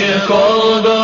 Aşık oldum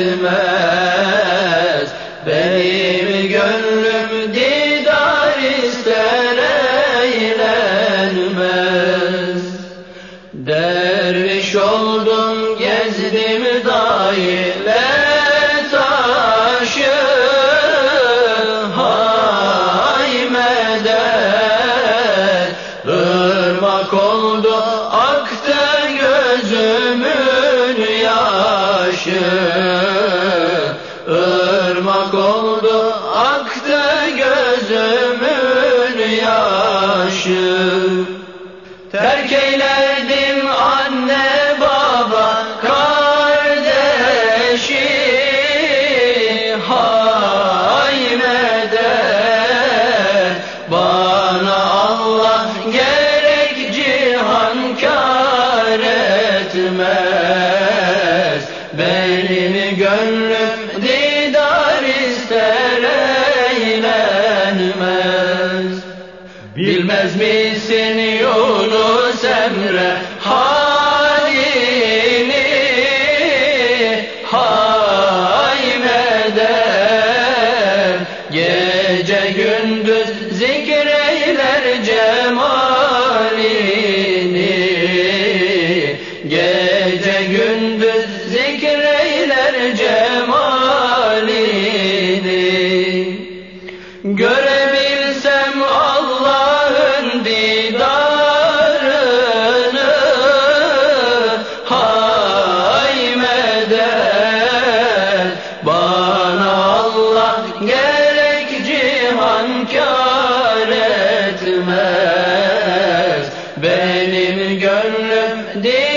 etmez. Benim gönlüm didar ister eğlenmez. Derviş oldum gezdim daire Irmak oldu aktı gözümün yaşı. Terk eylerdim anne baba kardeşi. Hay medet Bana Allah gerek cihan kâr etmez. Benim gönlüm söylenmez Bilmez misin Yunus Emre halini? Haybeder Gece gündüz zil sendiri